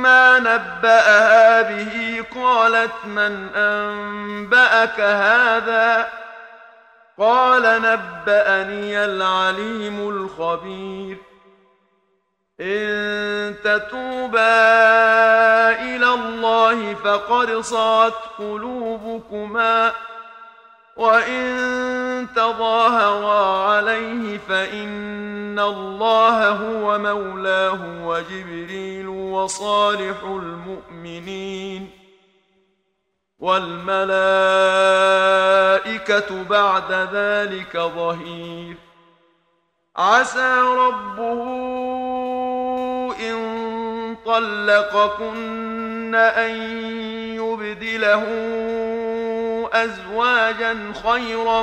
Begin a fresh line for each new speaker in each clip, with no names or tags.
فلما نبأها به قالت من أنبأك هذا؟ قال نبأني العليم الخبير. إن تتوبا إلى الله فقد صعت قلوبكما. وإن تظاهرا عليه فإن الله هو مولاه وجبريل وصالح المؤمنين والملائكة بعد ذلك ظهير. عسى ربه إن طلقكن أن يبدله أزواجا خيرا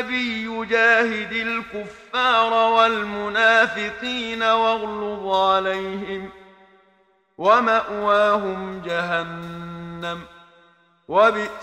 النبي جاهد الكفار والمنافقين واغلظ عليهم ومأواهم جهنم وبئس